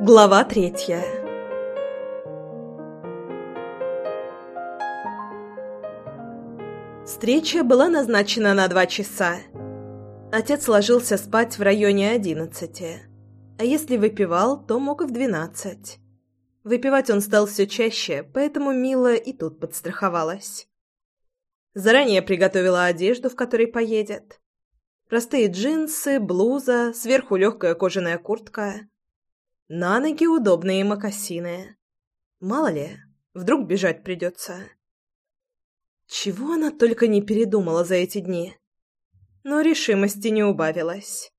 Глава третья Встреча была назначена на два часа. Отец ложился спать в районе одиннадцати, а если выпивал, то мог и в двенадцать. Выпивать он стал все чаще, поэтому Мила и тут подстраховалась. Заранее приготовила одежду, в которой поедет. Простые джинсы, блуза, сверху легкая кожаная куртка. На ноги удобные мокасины. Мало ли, вдруг бежать придется. Чего она только не передумала за эти дни. Но решимости не убавилась.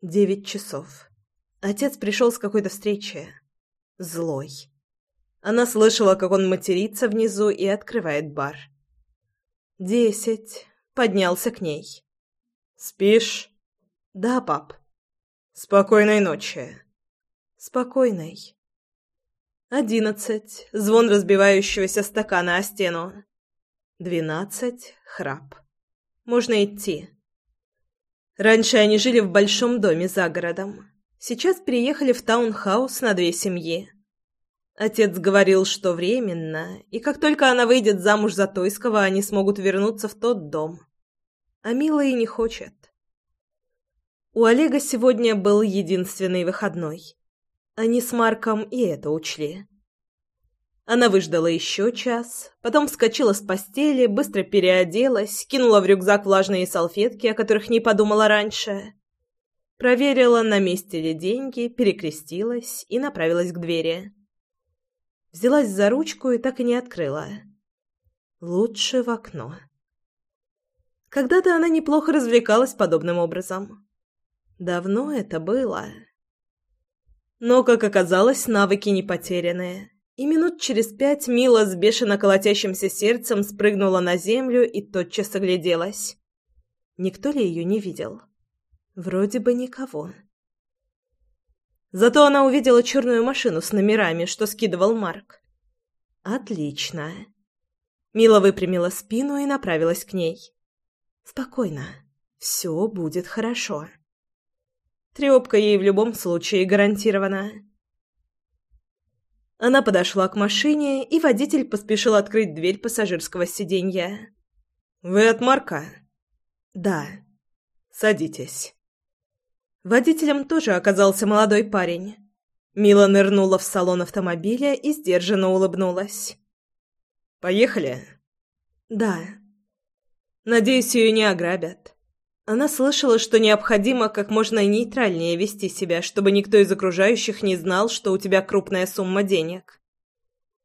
Девять часов. Отец пришел с какой-то встречи. Злой. Она слышала, как он матерится внизу и открывает бар. Десять. Поднялся к ней. «Спишь?» «Да, пап». «Спокойной ночи». «Спокойной». Одиннадцать. Звон разбивающегося стакана о стену. Двенадцать. Храп. Можно идти. Раньше они жили в большом доме за городом. Сейчас переехали в таунхаус на две семьи. Отец говорил, что временно, и как только она выйдет замуж за Тойского, они смогут вернуться в тот дом. А Мила и не хочет. У Олега сегодня был единственный выходной. Они с Марком и это учли. Она выждала еще час, потом вскочила с постели, быстро переоделась, кинула в рюкзак влажные салфетки, о которых не подумала раньше. Проверила, на месте ли деньги, перекрестилась и направилась к двери. Взялась за ручку и так и не открыла. Лучше в окно. Когда-то она неплохо развлекалась подобным образом. Давно это было. Но, как оказалось, навыки не потерянные и минут через пять Мила с бешено колотящимся сердцем спрыгнула на землю и тотчас огляделась. Никто ли ее не видел? Вроде бы никого. Зато она увидела черную машину с номерами, что скидывал Марк. Отлично. Мила выпрямила спину и направилась к ней. Спокойно. Все будет хорошо. Трепка ей в любом случае гарантирована. Она подошла к машине, и водитель поспешил открыть дверь пассажирского сиденья. «Вы от Марка?» «Да». «Садитесь». Водителем тоже оказался молодой парень. Мила нырнула в салон автомобиля и сдержанно улыбнулась. «Поехали?» «Да». «Надеюсь, ее не ограбят». Она слышала, что необходимо как можно нейтральнее вести себя, чтобы никто из окружающих не знал, что у тебя крупная сумма денег.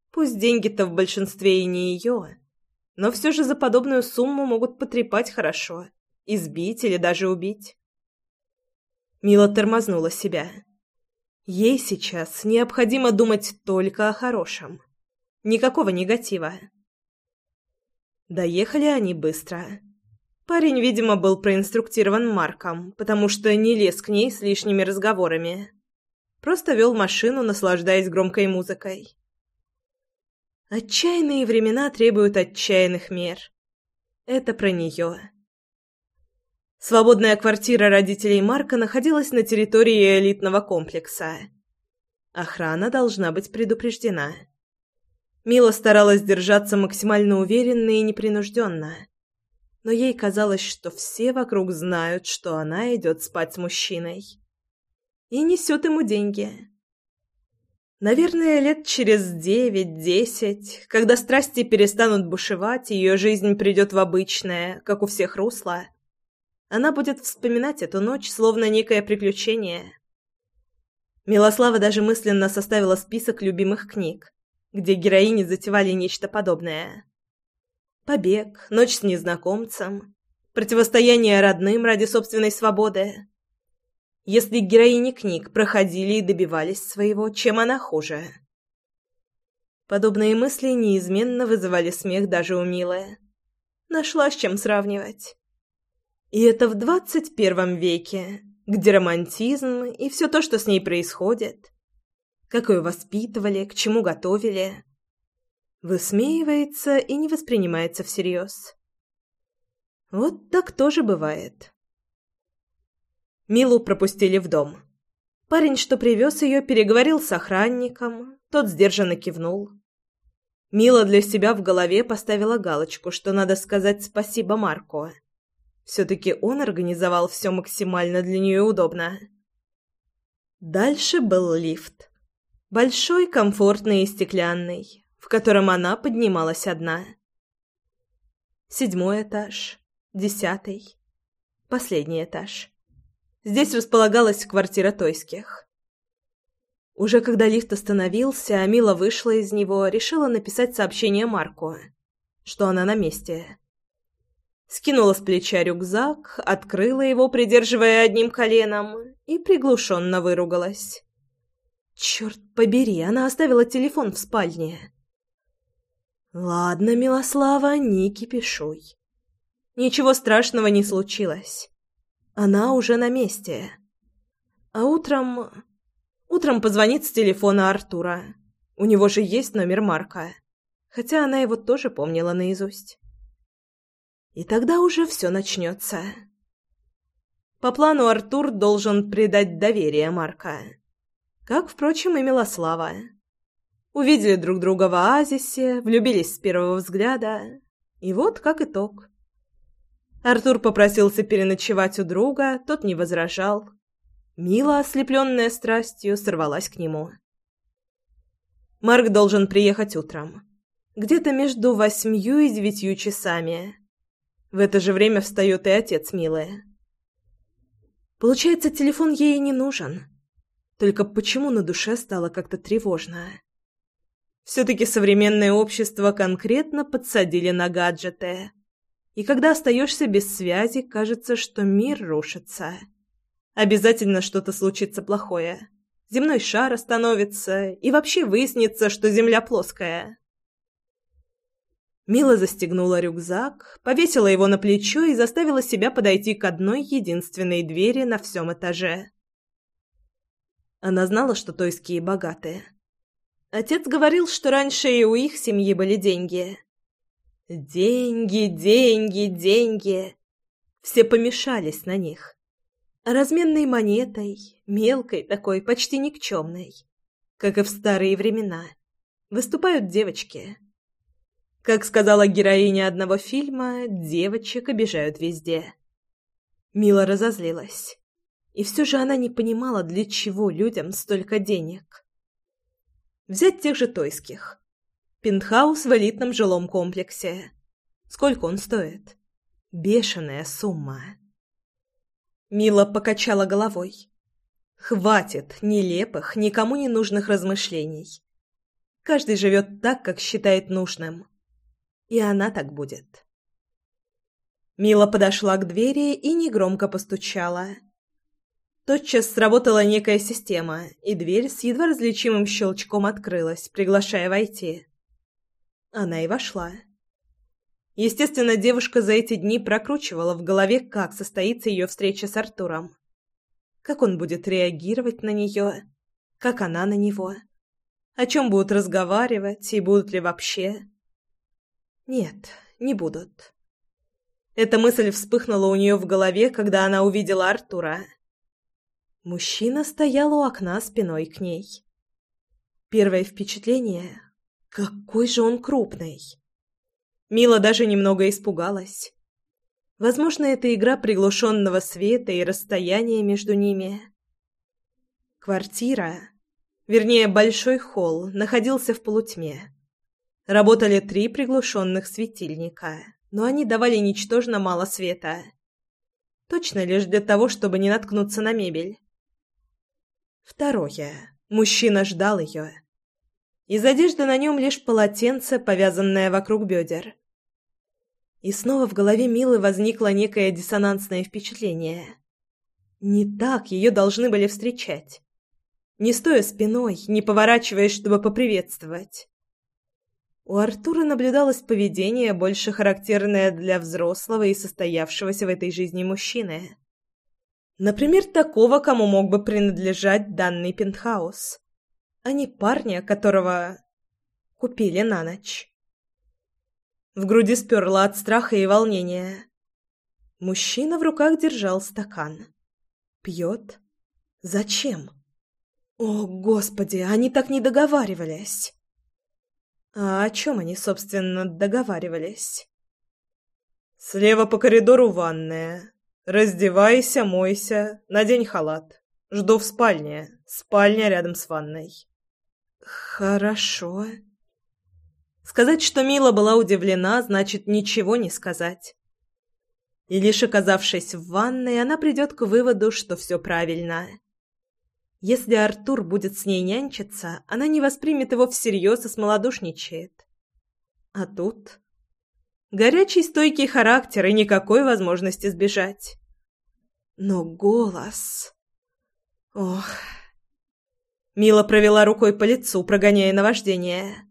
Пусть деньги-то в большинстве и не ее, но все же за подобную сумму могут потрепать хорошо, избить или даже убить. Мила тормознула себя. Ей сейчас необходимо думать только о хорошем. Никакого негатива. Доехали они быстро. Парень, видимо, был проинструктирован Марком, потому что не лез к ней с лишними разговорами. Просто вел машину, наслаждаясь громкой музыкой. Отчаянные времена требуют отчаянных мер. Это про нее. Свободная квартира родителей Марка находилась на территории элитного комплекса. Охрана должна быть предупреждена. Мила старалась держаться максимально уверенно и непринужденно но ей казалось, что все вокруг знают, что она идет спать с мужчиной. И несет ему деньги. Наверное, лет через девять-десять, когда страсти перестанут бушевать, ее жизнь придет в обычное, как у всех русло, она будет вспоминать эту ночь, словно некое приключение. Милослава даже мысленно составила список любимых книг, где героини затевали нечто подобное. Побег, ночь с незнакомцем, противостояние родным ради собственной свободы. Если героини книг проходили и добивались своего, чем она хуже? Подобные мысли неизменно вызывали смех даже у Милы. Нашла с чем сравнивать. И это в двадцать первом веке, где романтизм и все то, что с ней происходит. Как ее воспитывали, к чему готовили высмеивается и не воспринимается всерьез. Вот так тоже бывает. Милу пропустили в дом. Парень, что привез ее, переговорил с охранником, тот сдержанно кивнул. Мила для себя в голове поставила галочку, что надо сказать спасибо Марку. Все-таки он организовал все максимально для нее удобно. Дальше был лифт. Большой, комфортный и стеклянный, в котором она поднималась одна. Седьмой этаж, десятый, последний этаж. Здесь располагалась квартира Тойских. Уже когда лифт остановился, а Мила вышла из него, решила написать сообщение Марку, что она на месте. Скинула с плеча рюкзак, открыла его, придерживая одним коленом, и приглушенно выругалась. Черт побери, она оставила телефон в спальне. Ладно, Милослава, не кипишуй. Ничего страшного не случилось. Она уже на месте. А утром... Утром позвонит с телефона Артура. У него же есть номер Марка. Хотя она его тоже помнила наизусть. И тогда уже все начнется. По плану Артур должен предать доверие Марка. Как, впрочем, и Милослава. Увидели друг друга в оазисе, влюбились с первого взгляда. И вот как итог. Артур попросился переночевать у друга, тот не возражал. Мила, ослепленная страстью, сорвалась к нему. Марк должен приехать утром. Где-то между восьмью и девятью часами. В это же время встает и отец Милы. Получается, телефон ей не нужен. Только почему на душе стало как-то тревожно? Все-таки современное общество конкретно подсадили на гаджеты – и когда остаешься без связи, кажется, что мир рушится. Обязательно что-то случится плохое. Земной шар остановится, и вообще выяснится, что Земля плоская. Мила застегнула рюкзак, повесила его на плечо и заставила себя подойти к одной единственной двери на всем этаже. Она знала, что тойские богатые. Отец говорил, что раньше и у их семьи были деньги. Деньги, деньги, деньги. Все помешались на них. Разменной монетой, мелкой такой, почти никчемной, как и в старые времена, выступают девочки. Как сказала героиня одного фильма, девочек обижают везде. Мила разозлилась. И все же она не понимала, для чего людям столько денег. Взять тех же тойских. Пентхаус в элитном жилом комплексе. Сколько он стоит? Бешеная сумма. Мила покачала головой. Хватит нелепых, никому не нужных размышлений. Каждый живет так, как считает нужным. И она так будет. Мила подошла к двери и негромко постучала. Тотчас сработала некая система, и дверь с едва различимым щелчком открылась, приглашая войти. Она и вошла. Естественно, девушка за эти дни прокручивала в голове, как состоится ее встреча с Артуром. Как он будет реагировать на нее, как она на него. О чем будут разговаривать и будут ли вообще. Нет, не будут. Эта мысль вспыхнула у нее в голове, когда она увидела Артура. Мужчина стоял у окна спиной к ней. Первое впечатление какой же он крупный! Мила даже немного испугалась. Возможно, это игра приглушенного света и расстояния между ними. Квартира, вернее, большой холл, находился в полутьме. Работали три приглушенных светильника, но они давали ничтожно мало света. Точно лишь для того, чтобы не наткнуться на мебель. Второе. Мужчина ждал ее. Из одежды на нем лишь полотенце, повязанное вокруг бедер. И снова в голове Милы возникло некое диссонансное впечатление. Не так ее должны были встречать. Не стоя спиной, не поворачиваясь, чтобы поприветствовать. У Артура наблюдалось поведение, больше характерное для взрослого и состоявшегося в этой жизни мужчины. Например, такого, кому мог бы принадлежать данный пентхаус а не парня, которого купили на ночь. В груди сперло от страха и волнения. Мужчина в руках держал стакан. Пьет? Зачем? О, Господи, они так не договаривались. А о чем они, собственно, договаривались? Слева по коридору ванная. Раздевайся, мойся, надень халат. Жду в спальне. Спальня рядом с ванной. Хорошо. Сказать, что Мила была удивлена, значит ничего не сказать. И лишь оказавшись в ванной, она придет к выводу, что все правильно. Если Артур будет с ней нянчиться, она не воспримет его всерьез и смолодушничает. А тут... Горячий стойкий характер и никакой возможности сбежать. Но голос... Ох... Мила провела рукой по лицу, прогоняя наваждение.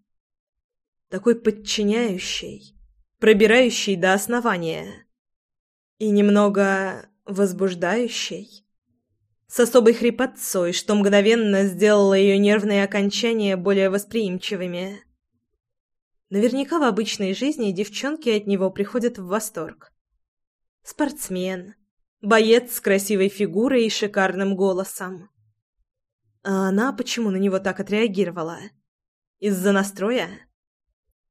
Такой подчиняющий, пробирающий до основания. И немного возбуждающий. С особой хрипотцой, что мгновенно сделало ее нервные окончания более восприимчивыми. Наверняка в обычной жизни девчонки от него приходят в восторг. Спортсмен, боец с красивой фигурой и шикарным голосом. А она почему на него так отреагировала? Из-за настроя?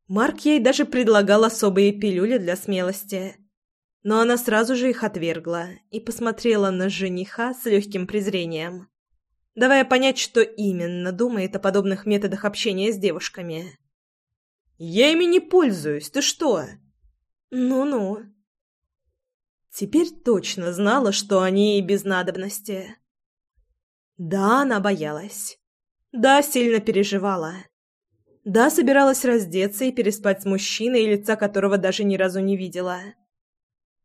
Марк ей даже предлагал особые пилюли для смелости. Но она сразу же их отвергла и посмотрела на жениха с легким презрением, давая понять, что именно думает о подобных методах общения с девушками. «Я ими не пользуюсь, ты что?» «Ну-ну». Теперь точно знала, что они и без надобности. Да, она боялась. Да, сильно переживала. Да, собиралась раздеться и переспать с мужчиной, лица которого даже ни разу не видела.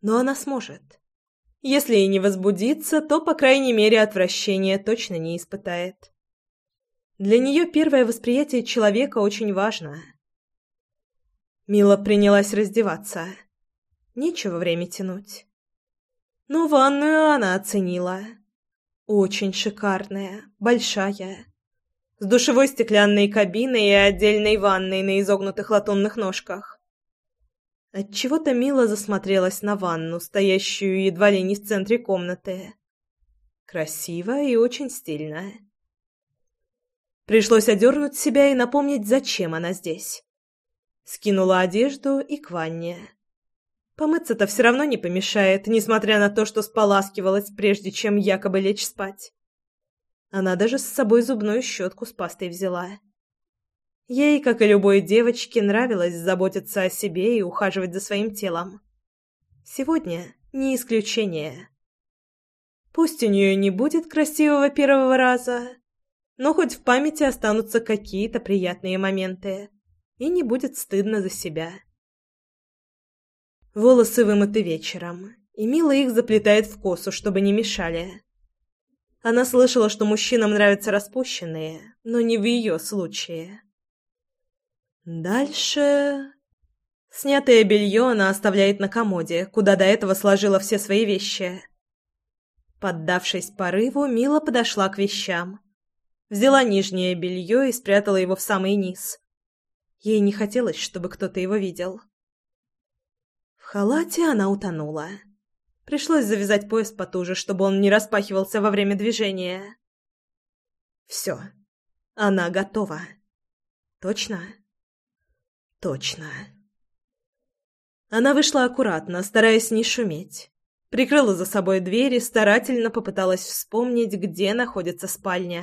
Но она сможет. Если и не возбудится, то, по крайней мере, отвращения точно не испытает. Для нее первое восприятие человека очень важно. Мила принялась раздеваться. Нечего время тянуть. Но ванную она оценила. Очень шикарная, большая. С душевой стеклянной кабиной и отдельной ванной на изогнутых латунных ножках. Отчего-то Мила засмотрелась на ванну, стоящую едва ли не в центре комнаты. Красиво и очень стильно. Пришлось одернуть себя и напомнить, зачем она здесь. Скинула одежду и к ванне. Помыться-то все равно не помешает, несмотря на то, что споласкивалась, прежде чем якобы лечь спать. Она даже с собой зубную щетку с пастой взяла. Ей, как и любой девочке, нравилось заботиться о себе и ухаживать за своим телом. Сегодня не исключение. Пусть у нее не будет красивого первого раза, но хоть в памяти останутся какие-то приятные моменты, и не будет стыдно за себя. Волосы вымыты вечером, и Мила их заплетает в косу, чтобы не мешали. Она слышала, что мужчинам нравятся распущенные, но не в ее случае. Дальше... Снятое белье она оставляет на комоде, куда до этого сложила все свои вещи. Поддавшись порыву, Мила подошла к вещам. Взяла нижнее белье и спрятала его в самый низ. Ей не хотелось, чтобы кто-то его видел халате она утонула. Пришлось завязать пояс потуже, чтобы он не распахивался во время движения. Все. Она готова. Точно? Точно. Она вышла аккуратно, стараясь не шуметь. Прикрыла за собой дверь и старательно попыталась вспомнить, где находится спальня.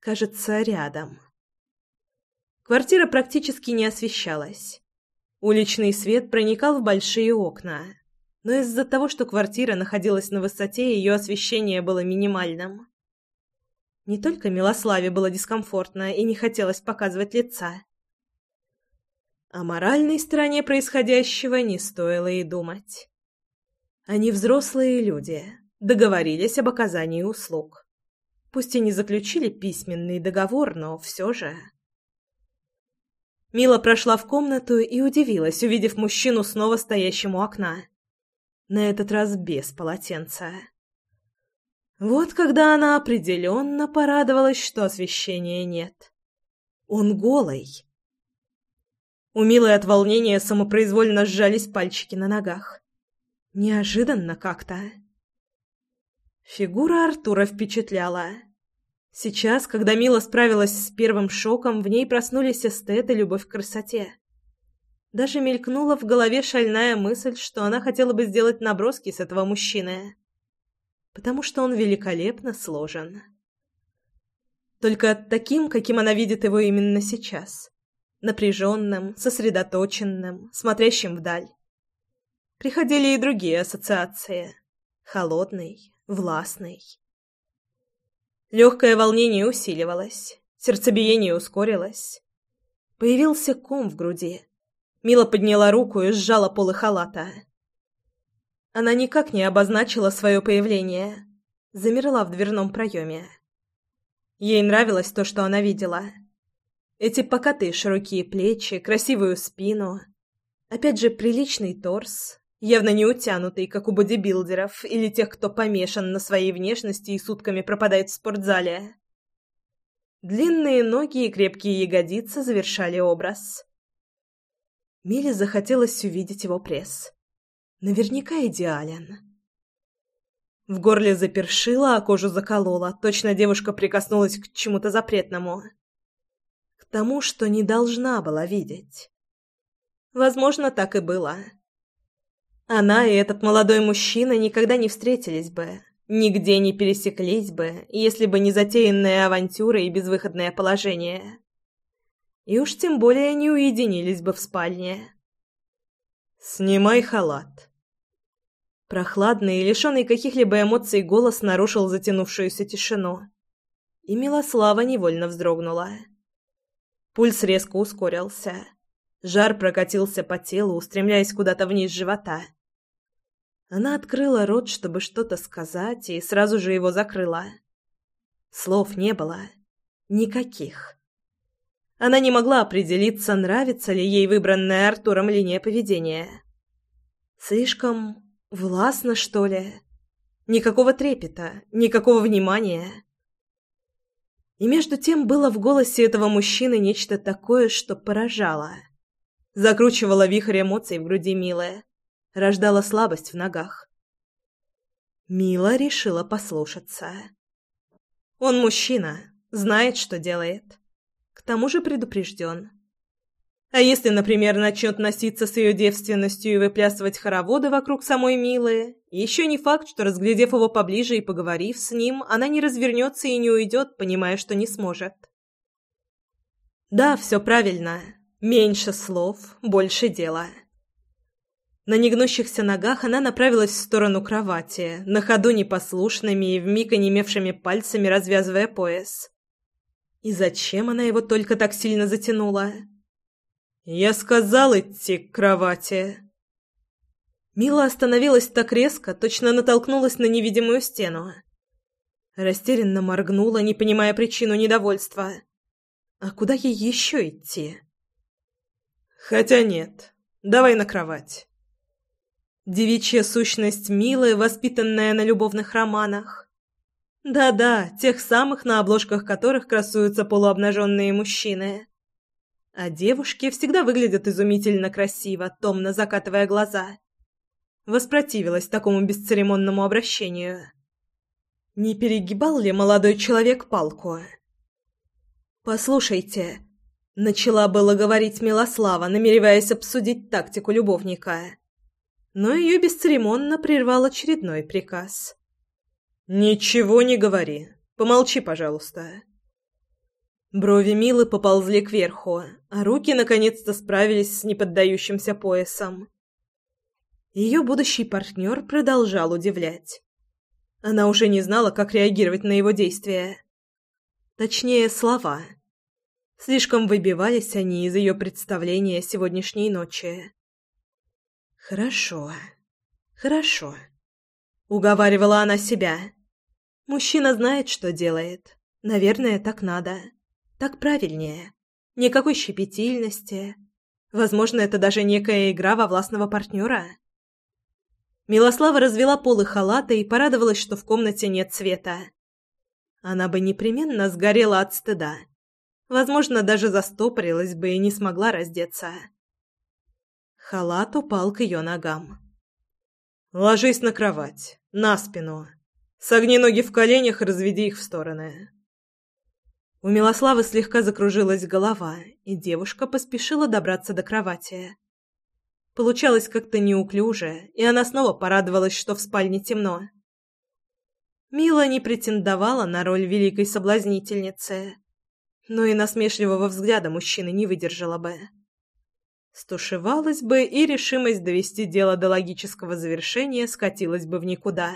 Кажется, рядом. Квартира практически не освещалась. Уличный свет проникал в большие окна, но из-за того, что квартира находилась на высоте, ее освещение было минимальным. Не только Милославе было дискомфортно и не хотелось показывать лица. О моральной стороне происходящего не стоило и думать. Они взрослые люди, договорились об оказании услуг. Пусть и не заключили письменный договор, но все же... Мила прошла в комнату и удивилась, увидев мужчину снова стоящим у окна. На этот раз без полотенца. Вот когда она определенно порадовалась, что освещения нет. Он голый. У Милы от волнения самопроизвольно сжались пальчики на ногах. Неожиданно как-то. Фигура Артура впечатляла. Сейчас, когда Мила справилась с первым шоком, в ней проснулись эстет и любовь к красоте. Даже мелькнула в голове шальная мысль, что она хотела бы сделать наброски с этого мужчины. Потому что он великолепно сложен. Только таким, каким она видит его именно сейчас. Напряженным, сосредоточенным, смотрящим вдаль. Приходили и другие ассоциации. Холодный, властный. Легкое волнение усиливалось, сердцебиение ускорилось. Появился ком в груди. Мила подняла руку и сжала полы халата. Она никак не обозначила свое появление. Замерла в дверном проеме. Ей нравилось то, что она видела. Эти покатые широкие плечи, красивую спину. Опять же, приличный торс, явно не утянутый, как у бодибилдеров или тех, кто помешан на своей внешности и сутками пропадает в спортзале. Длинные ноги и крепкие ягодицы завершали образ. Миле захотелось увидеть его пресс. Наверняка идеален. В горле запершило, а кожу заколола. Точно девушка прикоснулась к чему-то запретному. К тому, что не должна была видеть. Возможно, так и было. Она и этот молодой мужчина никогда не встретились бы, нигде не пересеклись бы, если бы не затеянная авантюра и безвыходное положение. И уж тем более не уединились бы в спальне. «Снимай халат». Прохладный и лишенный каких-либо эмоций голос нарушил затянувшуюся тишину. И Милослава невольно вздрогнула. Пульс резко ускорился. Жар прокатился по телу, устремляясь куда-то вниз живота. Она открыла рот, чтобы что-то сказать, и сразу же его закрыла. Слов не было. Никаких. Она не могла определиться, нравится ли ей выбранная Артуром линия поведения. Слишком властно, что ли? Никакого трепета, никакого внимания. И между тем было в голосе этого мужчины нечто такое, что поражало. Закручивало вихрь эмоций в груди милая рождала слабость в ногах. Мила решила послушаться. Он мужчина, знает, что делает. К тому же предупрежден. А если, например, начнет носиться с ее девственностью и выплясывать хороводы вокруг самой Милы, еще не факт, что, разглядев его поближе и поговорив с ним, она не развернется и не уйдет, понимая, что не сможет. Да, все правильно. Меньше слов, больше дела. На негнущихся ногах она направилась в сторону кровати, на ходу непослушными и вмиг онемевшими пальцами развязывая пояс. И зачем она его только так сильно затянула? «Я сказал идти к кровати!» Мила остановилась так резко, точно натолкнулась на невидимую стену. Растерянно моргнула, не понимая причину недовольства. А куда ей еще идти? Хотя нет. Давай на кровать. Девичья сущность милая, воспитанная на любовных романах. Да-да, тех самых, на обложках которых красуются полуобнаженные мужчины. А девушки всегда выглядят изумительно красиво, томно закатывая глаза. Воспротивилась такому бесцеремонному обращению. Не перегибал ли молодой человек палку? «Послушайте», — начала было говорить Милослава, намереваясь обсудить тактику любовника но ее бесцеремонно прервал очередной приказ. «Ничего не говори. Помолчи, пожалуйста». Брови Милы поползли кверху, а руки наконец-то справились с неподдающимся поясом. Ее будущий партнер продолжал удивлять. Она уже не знала, как реагировать на его действия. Точнее, слова. Слишком выбивались они из ее представления сегодняшней ночи. «Хорошо, хорошо», — уговаривала она себя. «Мужчина знает, что делает. Наверное, так надо. Так правильнее. Никакой щепетильности. Возможно, это даже некая игра во властного партнера». Милослава развела полы халата и порадовалась, что в комнате нет света. Она бы непременно сгорела от стыда. Возможно, даже застопорилась бы и не смогла раздеться. Халат упал к ее ногам. «Ложись на кровать, на спину. Согни ноги в коленях и разведи их в стороны. У Милославы слегка закружилась голова, и девушка поспешила добраться до кровати. Получалось как-то неуклюже, и она снова порадовалась, что в спальне темно. Мила не претендовала на роль великой соблазнительницы, но и насмешливого взгляда мужчины не выдержала бы. Стушевалась бы, и решимость довести дело до логического завершения скатилась бы в никуда.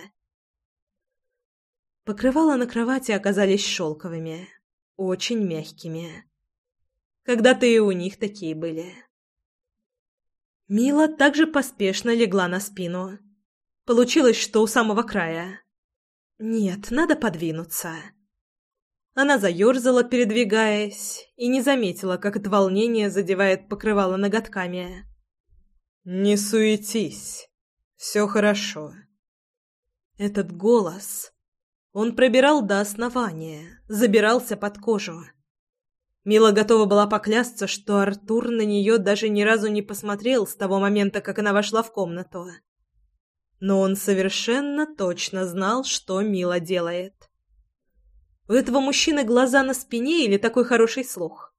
Покрывала на кровати оказались шелковыми, очень мягкими. Когда-то и у них такие были. Мила также поспешно легла на спину. Получилось, что у самого края. Нет, надо подвинуться. Она заерзала, передвигаясь, и не заметила, как от волнения задевает покрывало ноготками. «Не суетись. Все хорошо». Этот голос... Он пробирал до основания, забирался под кожу. Мила готова была поклясться, что Артур на нее даже ни разу не посмотрел с того момента, как она вошла в комнату. Но он совершенно точно знал, что Мила делает. У этого мужчины глаза на спине или такой хороший слух?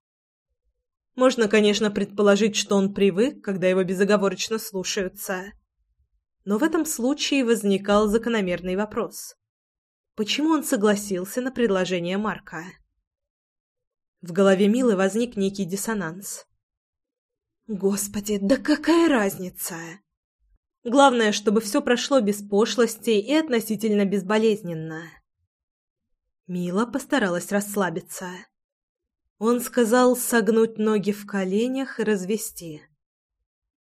Можно, конечно, предположить, что он привык, когда его безоговорочно слушаются. Но в этом случае возникал закономерный вопрос. Почему он согласился на предложение Марка? В голове Милы возник некий диссонанс. «Господи, да какая разница?» Главное, чтобы все прошло без пошлостей и относительно безболезненно. Мила постаралась расслабиться. Он сказал согнуть ноги в коленях и развести.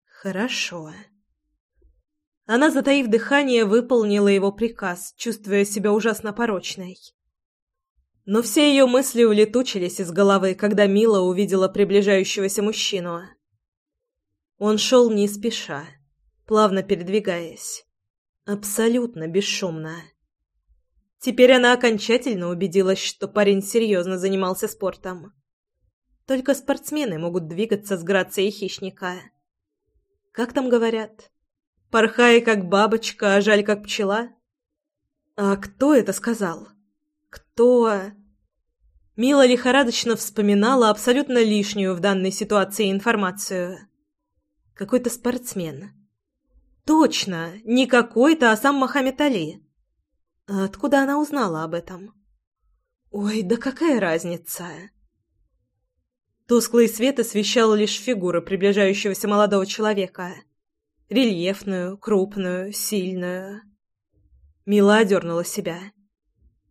«Хорошо». Она, затаив дыхание, выполнила его приказ, чувствуя себя ужасно порочной. Но все ее мысли улетучились из головы, когда Мила увидела приближающегося мужчину. Он шел не спеша, плавно передвигаясь, абсолютно бесшумно. Теперь она окончательно убедилась, что парень серьезно занимался спортом. Только спортсмены могут двигаться с грацией хищника. Как там говорят? Порхай, как бабочка, а жаль, как пчела? А кто это сказал? Кто... Мила лихорадочно вспоминала абсолютно лишнюю в данной ситуации информацию. Какой-то спортсмен. Точно, не какой-то, а сам Мохаммед Али. Откуда она узнала об этом? Ой, да какая разница? Тусклый свет освещал лишь фигуру приближающегося молодого человека. Рельефную, крупную, сильную. Мила одернула себя.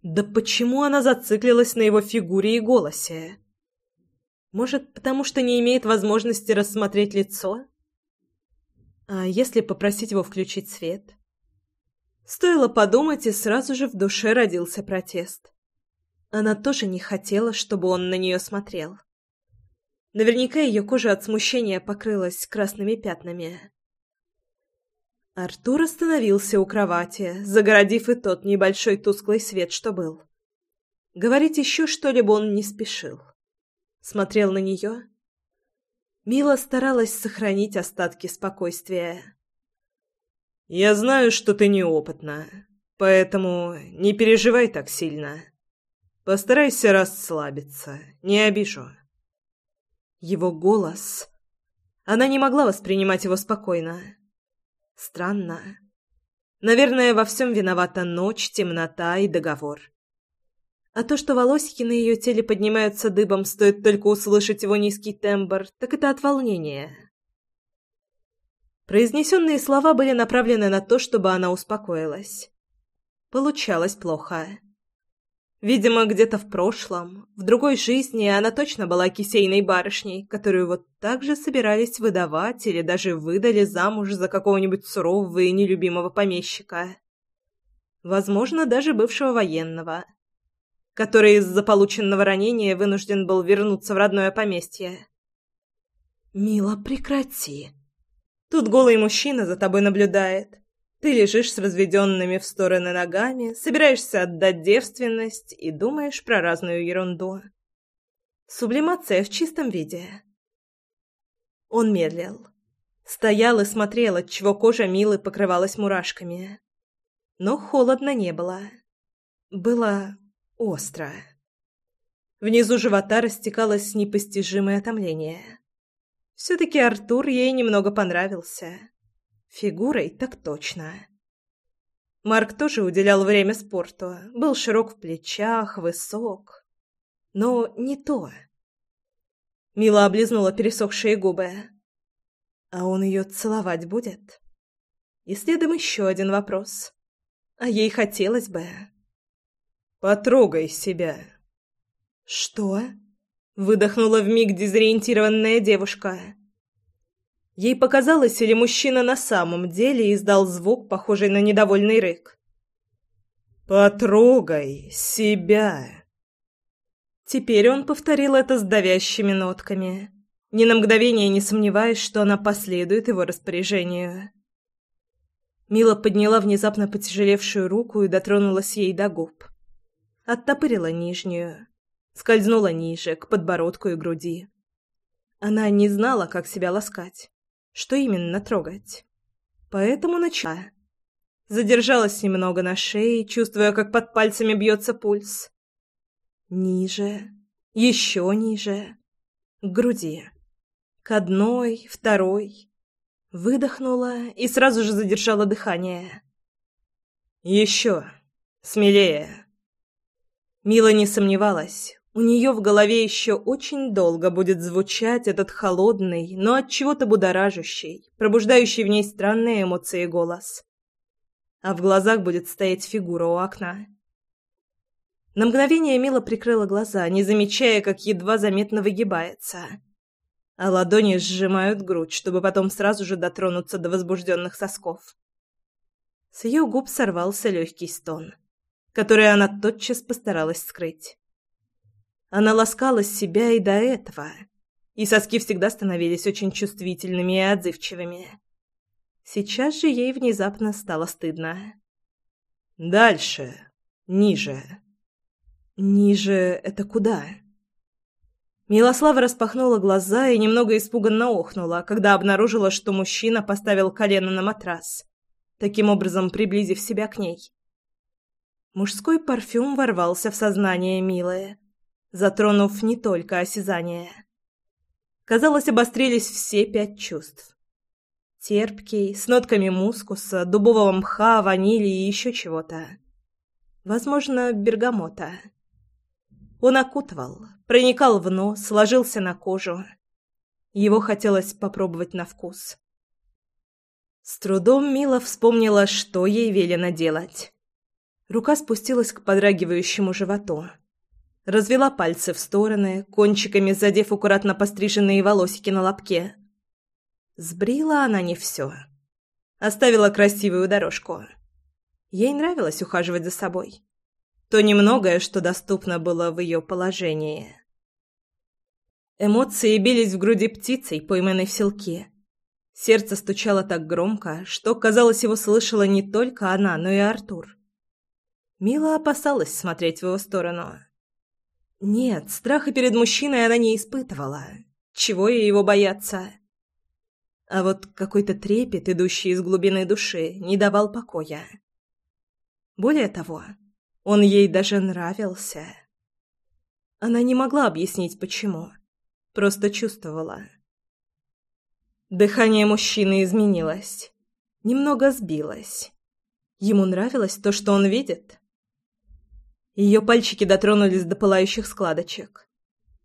Да почему она зациклилась на его фигуре и голосе? Может, потому что не имеет возможности рассмотреть лицо? А если попросить его включить свет? Стоило подумать, и сразу же в душе родился протест. Она тоже не хотела, чтобы он на нее смотрел. Наверняка ее кожа от смущения покрылась красными пятнами. Артур остановился у кровати, загородив и тот небольшой тусклый свет, что был. Говорить еще что-либо он не спешил. Смотрел на нее. Мила старалась сохранить остатки спокойствия. «Я знаю, что ты неопытна, поэтому не переживай так сильно. Постарайся расслабиться, не обижу». Его голос... Она не могла воспринимать его спокойно. Странно. Наверное, во всем виновата ночь, темнота и договор. А то, что волосики на ее теле поднимаются дыбом, стоит только услышать его низкий тембр, так это от волнения. Произнесенные слова были направлены на то, чтобы она успокоилась. Получалось плохо. Видимо, где-то в прошлом, в другой жизни она точно была кисейной барышней, которую вот так же собирались выдавать или даже выдали замуж за какого-нибудь сурового и нелюбимого помещика. Возможно, даже бывшего военного, который из-за полученного ранения вынужден был вернуться в родное поместье. «Мила, прекрати!» Тут голый мужчина за тобой наблюдает. Ты лежишь с разведенными в стороны ногами, собираешься отдать девственность и думаешь про разную ерунду. Сублимация в чистом виде. Он медлил. Стоял и смотрел, отчего кожа Милы покрывалась мурашками. Но холодно не было. Было остро. Внизу живота растекалось непостижимое томление. Все-таки Артур ей немного понравился. Фигурой так точно. Марк тоже уделял время спорту, был широк в плечах, высок. Но не то. Мила облизнула пересохшие губы. А он ее целовать будет? И следом еще один вопрос. А ей хотелось бы. «Потрогай себя». «Что?» — выдохнула вмиг дезориентированная девушка. Ей показалось, или мужчина на самом деле издал звук, похожий на недовольный рык. «Потрогай себя!» Теперь он повторил это с давящими нотками, ни на мгновение не сомневаясь, что она последует его распоряжению. Мила подняла внезапно потяжелевшую руку и дотронулась ей до губ. Оттопырила нижнюю, скользнула ниже, к подбородку и груди. Она не знала, как себя ласкать что именно трогать. Поэтому начала. Задержалась немного на шее, чувствуя, как под пальцами бьется пульс. Ниже, еще ниже, к груди. К одной, второй. Выдохнула и сразу же задержала дыхание. «Еще. Смелее». Мила не сомневалась. У нее в голове еще очень долго будет звучать этот холодный, но от чего-то будоражащий, пробуждающий в ней странные эмоции голос. А в глазах будет стоять фигура у окна. На мгновение Мила прикрыла глаза, не замечая, как едва заметно выгибается. А ладони сжимают грудь, чтобы потом сразу же дотронуться до возбужденных сосков. С ее губ сорвался легкий стон, который она тотчас постаралась скрыть. Она ласкала себя и до этого, и соски всегда становились очень чувствительными и отзывчивыми. Сейчас же ей внезапно стало стыдно. «Дальше. Ниже». «Ниже — это куда?» Милослава распахнула глаза и немного испуганно охнула, когда обнаружила, что мужчина поставил колено на матрас, таким образом приблизив себя к ней. Мужской парфюм ворвался в сознание Милы, затронув не только осязание. Казалось, обострились все пять чувств. Терпкий, с нотками мускуса, дубового мха, ванили и еще чего-то. Возможно, бергамота. Он окутывал, проникал в нос, ложился на кожу. Его хотелось попробовать на вкус. С трудом Мила вспомнила, что ей велено делать. Рука спустилась к подрагивающему животу развела пальцы в стороны, кончиками задев аккуратно постриженные волосики на лобке. Сбрила она не все. Оставила красивую дорожку. Ей нравилось ухаживать за собой. То немногое, что доступно было в ее положении. Эмоции бились в груди птицей, пойманной в селке. Сердце стучало так громко, что, казалось, его слышала не только она, но и Артур. Мила опасалась смотреть в его сторону. Нет, страха перед мужчиной она не испытывала. Чего ей его бояться? А вот какой-то трепет, идущий из глубины души, не давал покоя. Более того, он ей даже нравился. Она не могла объяснить, почему. Просто чувствовала. Дыхание мужчины изменилось. Немного сбилось. Ему нравилось то, что он видит. Ее пальчики дотронулись до пылающих складочек.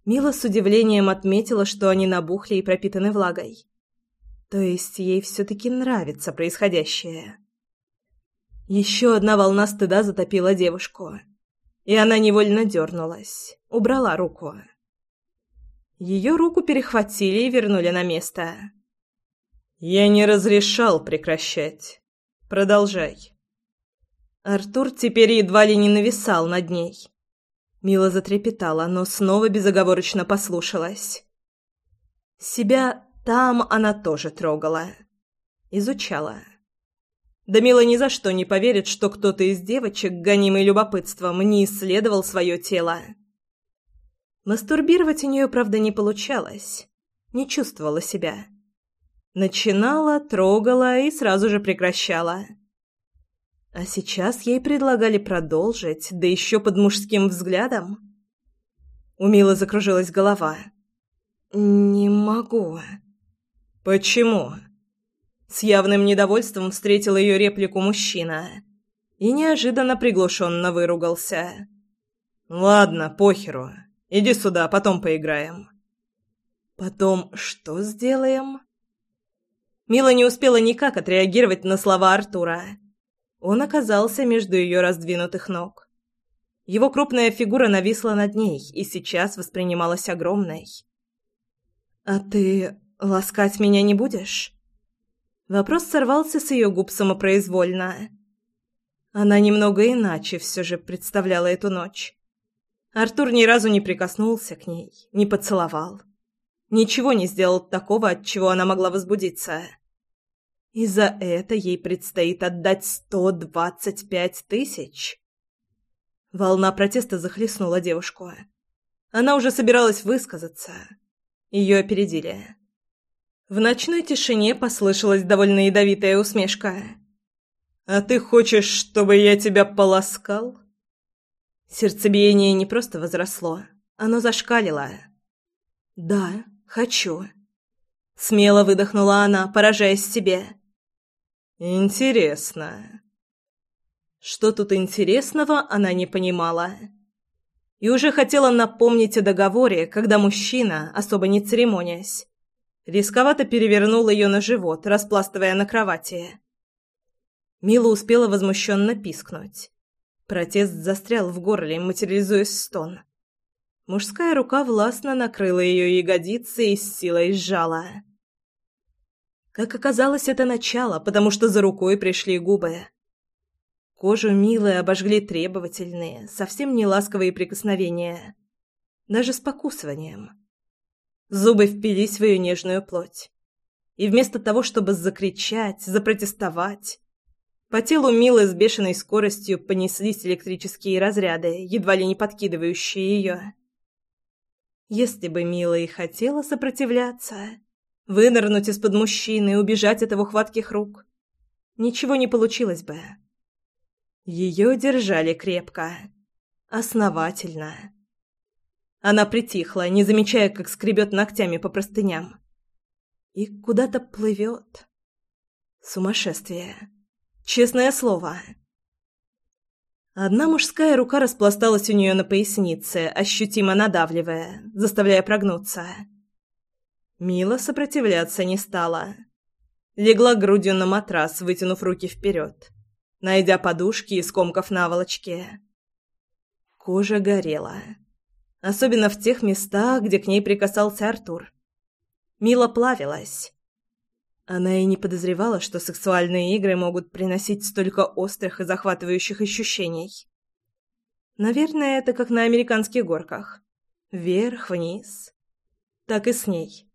Мила с удивлением отметила, что они набухли и пропитаны влагой. То есть ей все-таки нравится происходящее. Еще одна волна стыда затопила девушку. И она невольно дернулась, убрала руку. Ее руку перехватили и вернули на место. «Я не разрешал прекращать. Продолжай». Артур теперь едва ли не нависал над ней. Мила затрепетала, но снова безоговорочно послушалась. Себя там она тоже трогала. Изучала. Да Мила ни за что не поверит, что кто-то из девочек, гонимый любопытством, не исследовал свое тело. Мастурбировать у нее, правда, не получалось. Не чувствовала себя. Начинала, трогала и сразу же прекращала. А сейчас ей предлагали продолжить, да еще под мужским взглядом. У Милы закружилась голова. «Не могу». «Почему?» С явным недовольством встретил ее реплику мужчина и неожиданно приглушенно выругался. «Ладно, похеру. Иди сюда, потом поиграем». «Потом что сделаем?» Мила не успела никак отреагировать на слова Артура. Он оказался между ее раздвинутых ног. Его крупная фигура нависла над ней и сейчас воспринималась огромной. «А ты ласкать меня не будешь?» Вопрос сорвался с ее губ самопроизвольно. Она немного иначе все же представляла эту ночь. Артур ни разу не прикоснулся к ней, не поцеловал. Ничего не сделал такого, от чего она могла возбудиться. И за это ей предстоит отдать сто двадцать пять тысяч. Волна протеста захлестнула девушку. Она уже собиралась высказаться. Ее опередили. В ночной тишине послышалась довольно ядовитая усмешка. «А ты хочешь, чтобы я тебя полоскал?» Сердцебиение не просто возросло, оно зашкалило. «Да, хочу». Смело выдохнула она, поражаясь себе. «Интересно». Что тут интересного, она не понимала. И уже хотела напомнить о договоре, когда мужчина, особо не церемонясь, рисковато перевернул ее на живот, распластывая на кровати. Мила успела возмущенно пискнуть. Протест застрял в горле, материализуясь стон. Мужская рука властно накрыла ее ягодицы и с силой сжала. Как оказалось, это начало, потому что за рукой пришли губы. Кожу Милы обожгли требовательные, совсем не ласковые прикосновения. Даже с покусыванием. Зубы впились в ее нежную плоть. И вместо того, чтобы закричать, запротестовать, по телу Милы с бешеной скоростью понеслись электрические разряды, едва ли не подкидывающие ее. Если бы Мила и хотела сопротивляться, вынырнуть из-под мужчины и убежать от его хватких рук, ничего не получилось бы. Ее держали крепко, основательно. Она притихла, не замечая, как скребет ногтями по простыням. И куда-то плывет. Сумасшествие. Честное слово. Одна мужская рука распласталась у нее на пояснице, ощутимо надавливая, заставляя прогнуться. Мила сопротивляться не стала. Легла грудью на матрас, вытянув руки вперед, найдя подушки и скомков наволочки. Кожа горела особенно в тех местах, где к ней прикасался Артур. Мила плавилась. Она и не подозревала, что сексуальные игры могут приносить столько острых и захватывающих ощущений. Наверное, это как на американских горках. Вверх-вниз. Так и с ней.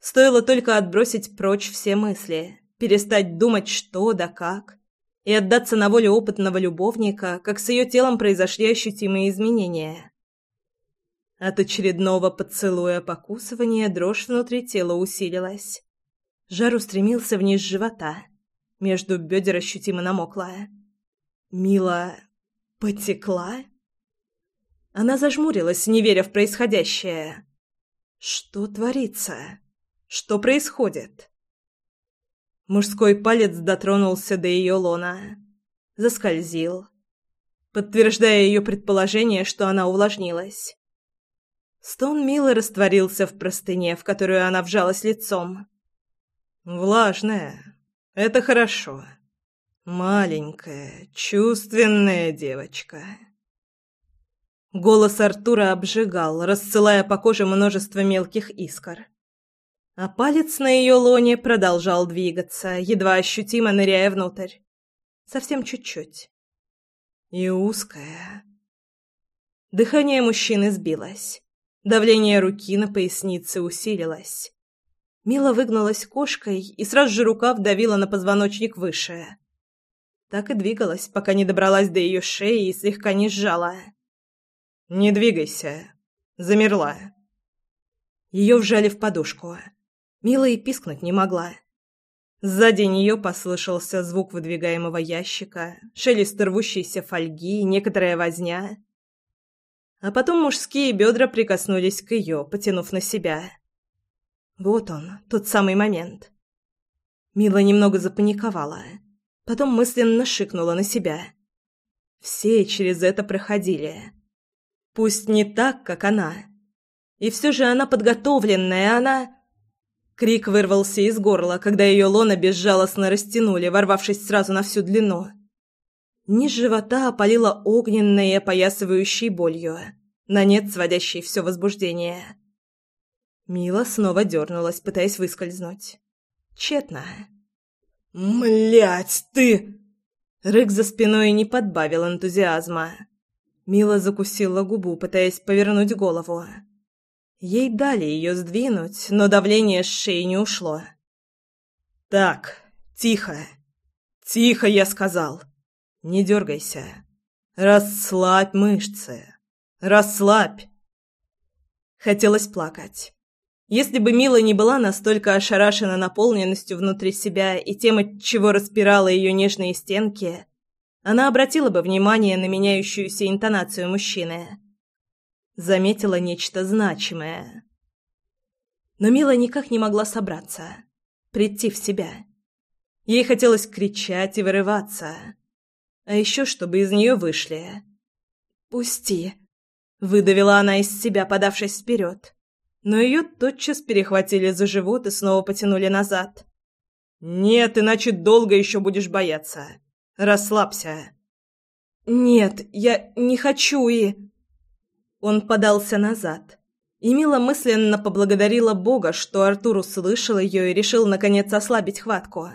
Стоило только отбросить прочь все мысли, перестать думать что да как, и отдаться на волю опытного любовника, как с ее телом произошли ощутимые изменения. От очередного поцелуя покусывания дрожь внутри тела усилилась. Жар устремился вниз живота. Между бедер ощутимо намокла. Мила потекла? Она зажмурилась, не веря в происходящее. Что творится? Что происходит? Мужской палец дотронулся до ее лона. Заскользил, подтверждая ее предположение, что она увлажнилась. Стон Милы растворился в простыне, в которую она вжалась лицом. «Влажная. Это хорошо. Маленькая, чувственная девочка». Голос Артура обжигал, рассылая по коже множество мелких искр. А палец на ее лоне продолжал двигаться, едва ощутимо ныряя внутрь. Совсем чуть-чуть. И узкая. Дыхание мужчины сбилось. Давление руки на пояснице усилилось. Мила выгнулась кошкой и сразу же рука вдавила на позвоночник выше. Так и двигалась, пока не добралась до ее шеи и слегка не сжала. «Не двигайся!» Замерла. Ее вжали в подушку. Мила и пискнуть не могла. Сзади нее послышался звук выдвигаемого ящика, шелест рвущейся фольги, некоторая возня. А потом мужские бедра прикоснулись к ее, потянув на себя. Вот он, тот самый момент. Мила немного запаниковала. Потом мысленно шикнула на себя. Все через это проходили. Пусть не так, как она. И все же она подготовленная, она... Крик вырвался из горла, когда ее лона безжалостно растянули, ворвавшись сразу на всю длину. Низ живота опалило огненной и опоясывающей болью, на нет сводящей все возбуждение. Мила снова дернулась, пытаясь выскользнуть. Тщетно. «Млять, ты!» Рык за спиной не подбавил энтузиазма. Мила закусила губу, пытаясь повернуть голову. Ей дали ее сдвинуть, но давление с шеи не ушло. «Так, тихо. Тихо, я сказал. Не дергайся. Расслабь мышцы. Расслабь!» Хотелось плакать. Если бы Мила не была настолько ошарашена наполненностью внутри себя и тем, от чего распирала ее нежные стенки, она обратила бы внимание на меняющуюся интонацию мужчины. Заметила нечто значимое. Но Мила никак не могла собраться, прийти в себя. Ей хотелось кричать и вырываться. А еще, чтобы из нее вышли. «Пусти!» — выдавила она из себя, подавшись вперед но ее тотчас перехватили за живот и снова потянули назад. «Нет, иначе долго еще будешь бояться. Расслабься». «Нет, я не хочу и...» Он подался назад. И Мила мысленно поблагодарила Бога, что Артур услышал ее и решил, наконец, ослабить хватку.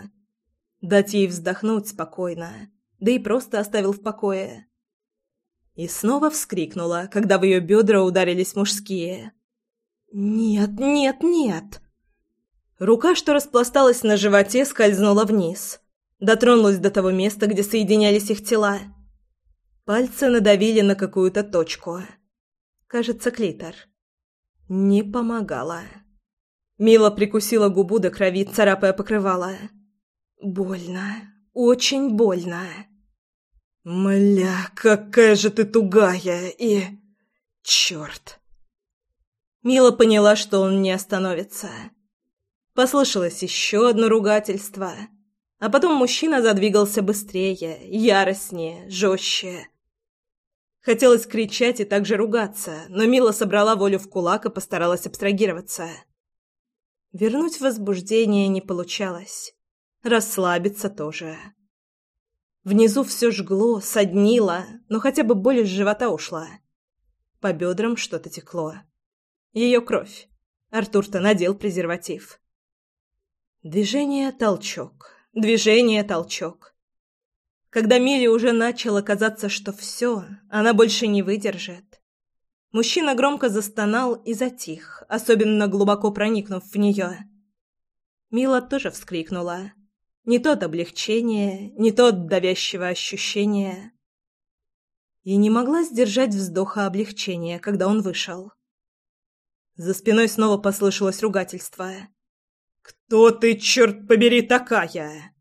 Дать ей вздохнуть спокойно, да и просто оставил в покое. И снова вскрикнула, когда в ее бедра ударились мужские. «Нет, нет, нет!» Рука, что распласталась на животе, скользнула вниз. Дотронулась до того места, где соединялись их тела. Пальцы надавили на какую-то точку. Кажется, клитор. Не помогало. Мила прикусила губу до крови, царапая покрывало. Больно. Очень больно. «Мля, какая же ты тугая и... Черт!» Мила поняла, что он не остановится. Послышалось еще одно ругательство, а потом мужчина задвигался быстрее, яростнее, жестче. Хотелось кричать и также ругаться, но Мила собрала волю в кулак и постаралась абстрагироваться. Вернуть возбуждение не получалось. Расслабиться тоже. Внизу все жгло, соднило, но хотя бы боль из живота ушла. По бедрам что-то текло. Ее кровь. Артур-то надел презерватив. Движение – толчок. Движение – толчок. Когда Миле уже начало казаться, что все, она больше не выдержит. Мужчина громко застонал и затих, особенно глубоко проникнув в нее. Мила тоже вскрикнула. Не то от облегчения, не то давящего ощущения. И не могла сдержать вздоха облегчения, когда он вышел. За спиной снова послышалось ругательство. «Кто ты, черт побери, такая?»